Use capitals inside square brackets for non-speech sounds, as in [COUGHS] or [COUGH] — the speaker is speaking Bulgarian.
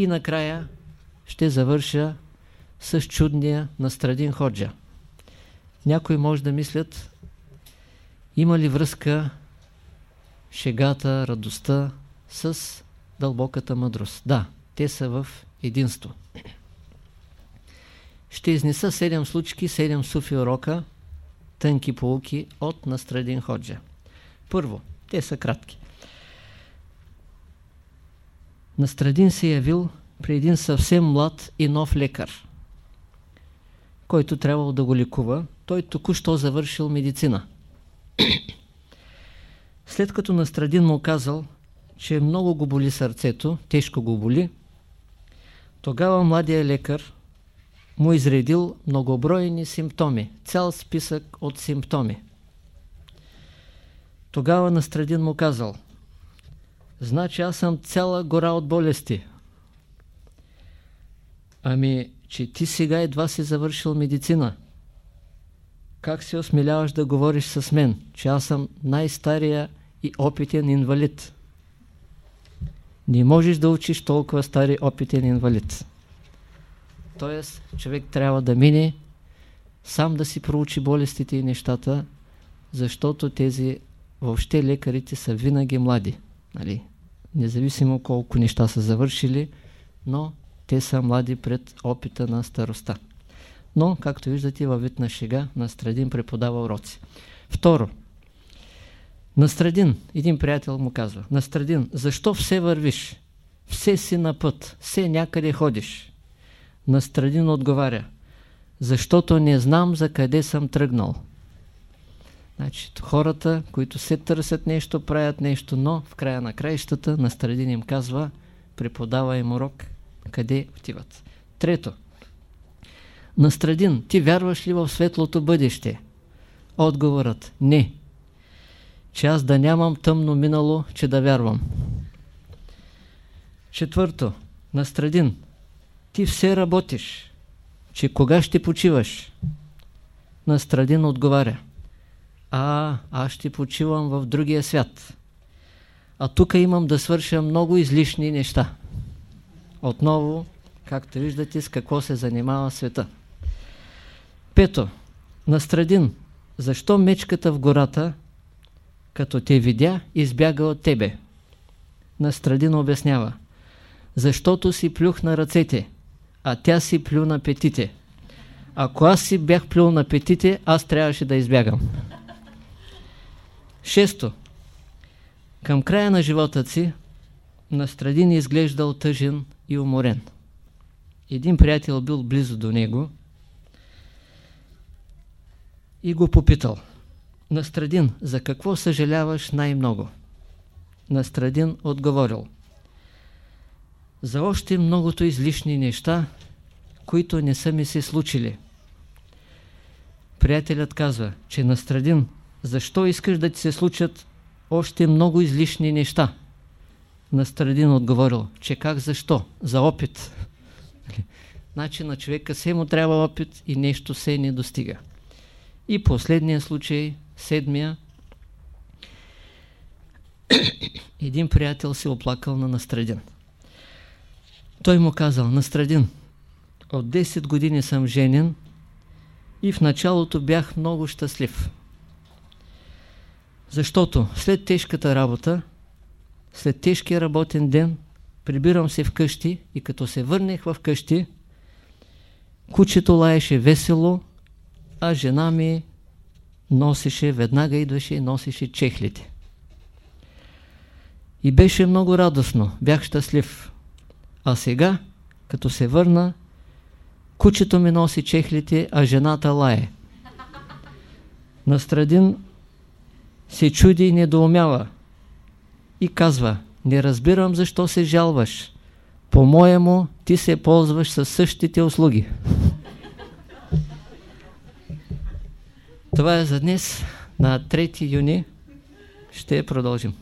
И накрая ще завърша с чудния Настрадин Ходжа. Някои може да мислят, има ли връзка шегата, радостта с дълбоката мъдрост. Да, те са в единство. Ще изнеса 7 случки, 7 суфи урока, тънки полуки от Настрадин Ходжа. Първо, те са кратки. Настрадин се явил при един съвсем млад и нов лекар, който трябвало да го лекува. Той току-що завършил медицина. [CLEARS THROAT] След като Настрадин му казал, че много го боли сърцето, тежко го боли, тогава младия лекар му изредил многобройни симптоми, цял списък от симптоми. Тогава Настрадин му казал, значи аз съм цяла гора от болести. Ами, че ти сега едва си завършил медицина. Как се осмеляваш да говориш с мен, че аз съм най-стария и опитен инвалид? Не можеш да учиш толкова стари опитен инвалид. Тоест, човек трябва да мине сам да си проучи болестите и нещата, защото тези въобще лекарите са винаги млади. Нали? Независимо колко неща са завършили, но те са млади пред опита на староста. Но, както виждате, във вид на шега, Настрадин преподава уроци. Второ, Настрадин, един приятел му казва, Настрадин, защо все вървиш? Все си на път, все някъде ходиш. Настрадин отговаря, защото не знам за къде съм тръгнал. Значи, хората, които се търсят нещо, правят нещо, но в края на краищата Настрадин им казва, преподава им урок, къде отиват. Трето. Настрадин, ти вярваш ли в светлото бъдеще? Отговорът – не. Че аз да нямам тъмно минало, че да вярвам. Четвърто. Настрадин, ти все работиш, че кога ще почиваш? Настрадин отговаря. А, аз ще почивам в другия свят. А тук имам да свърша много излишни неща. Отново, както виждате, с какво се занимава света. Пето. Настрадин, защо мечката в гората, като те видя, избяга от тебе? Настрадин обяснява. Защото си плюх на ръцете а тя си плю на петите. Ако аз си бях плюл на петите, аз трябваше да избягам. Шесто. Към края на живота си Настрадин изглеждал тъжен и уморен. Един приятел бил близо до него и го попитал. Настрадин, за какво съжаляваш най-много? Настрадин отговорил – за още многото излишни неща, които не са ми се случили. Приятелят казва, че Настрадин, защо искаш да ти се случат още много излишни неща? Настрадин отговорил, че как защо? За опит. Значи на човека се му трябва опит и нещо се не достига. И последния случай, седмия, [COUGHS] един приятел се оплакал на Настрадин. Той му казал, Настрадин, от 10 години съм женен и в началото бях много щастлив. Защото след тежката работа, след тежкия работен ден, прибирам се вкъщи и като се върнах в къщи, кучето лаеше весело, а жена ми носеше, веднага идваше и носеше чехлите. И беше много радостно, бях щастлив. А сега, като се върна, кучето ми носи чехлите, а жената лае. Настрадин се чуди и недоумява и казва, не разбирам защо се жалваш. По-моему, ти се ползваш със същите услуги. Това е за днес. На 3 юни ще продължим.